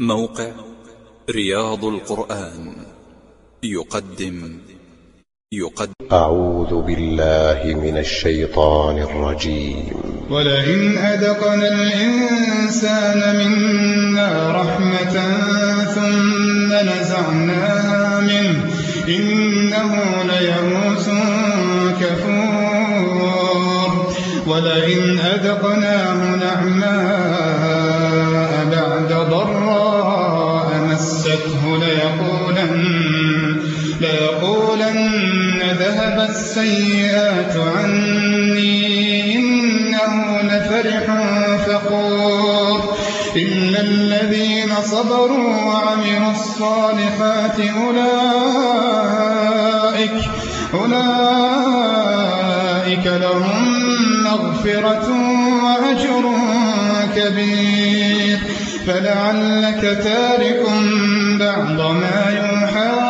موقع رياض القرآن. يقدم. يقدم. أعوذ بالله من الشيطان الرجيم. ولئن أذقنا الإنسان منا رحمة ثم نزعناها منه إنه ليئوس كفور. ولئن أذقناه نعماء ذهب السيئات عني إنه لفرح فخور. إلا الذين صبروا وعملوا الصالحات أولئك أولئك لهم مغفرة وأجر كبير. فلعلك تارك بعض ما يوحى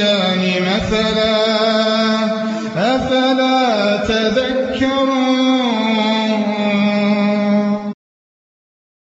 مثلا